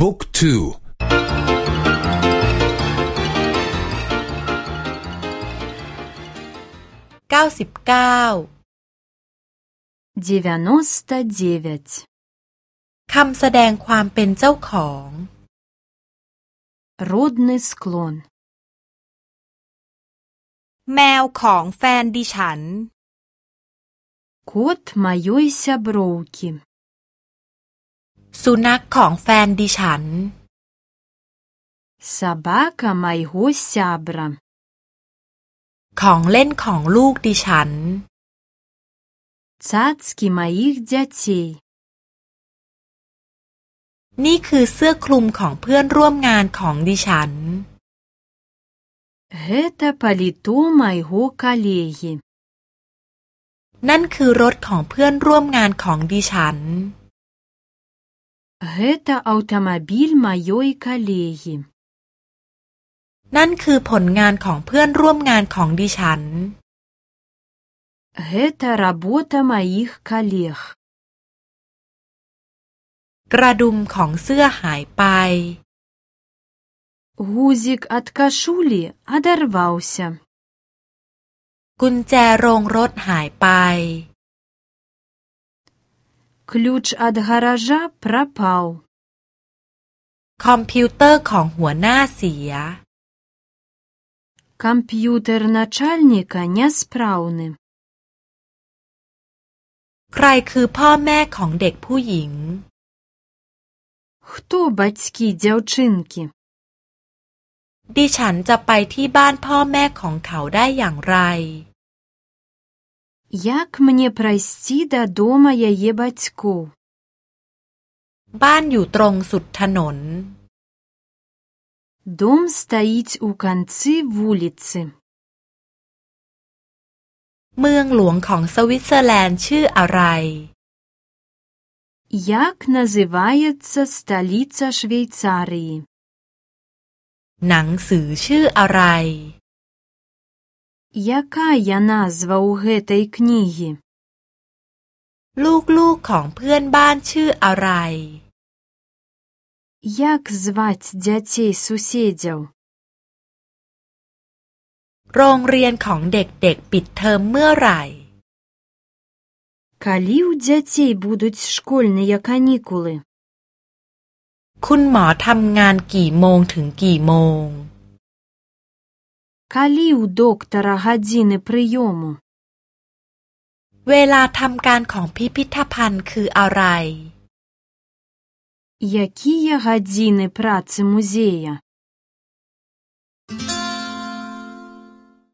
บุ๊กทูเก้าสิบเก้า девяносто девять คำแสดงความเป็นเจ้าของ родный склон แมวของแฟนดิฉัน кот моей сяброўкі สุนัขของแฟนดิฉัน собака майго сябра ของเล่นของลูกดิฉัน цацкі маіх дзяцей นี่คือเสื้อคลุมของเพื่อนร่วมงานของดิฉัน гэта паліто майго калегі นั่นคือรถของเพื่อนร่วมงานของดิฉัน гэта аўтамабіль маёй калегі นั่นคือผลงานของเพื่อนร่วมงานของดิฉัน гэта работа маіх калег กระดุมของเสื้อหายไป гузік ад кашулі адарваўся กุญแจโรงรถหายไป ключ ад гаража прапаў คอมพิวเตอร์ของหัวหน้าเสีย камп'ютэр начальніка няспраўны ใครคือพ่อแม่ของเด็กผู้หญิง хто бацькі дзяўчынкі ดิฉันจะไปที่บ้านพ่อแม่ของเขาได้อย่างไร як мне прайсці да дома яе бацькоў บ้านอยู่ตรงสุดถนน дом стаіць у канцы вуліцы เมืองหลวงของสวิตเซอร์แลนด์ชื่ออะไร як называецца сталіца швейцарыі หนังสือชื่ออะไร якая назва ў гэтай кнігі ลูกๆของเพื่อนบ้านชื่ออะไร як зваць дзяцей суседзяў โรงเรียนของเด็กๆปิดเทอมเมื่อไหร่ калі ў дзяцей будуць школьныя канікулы คุณหมอทำงานกี่โมงถึงกี่โมง калі ў доктара гадзіны прыёму เวลาทำการของพิพิธภัณฑ์คืออะไร якія гадзіны працы музея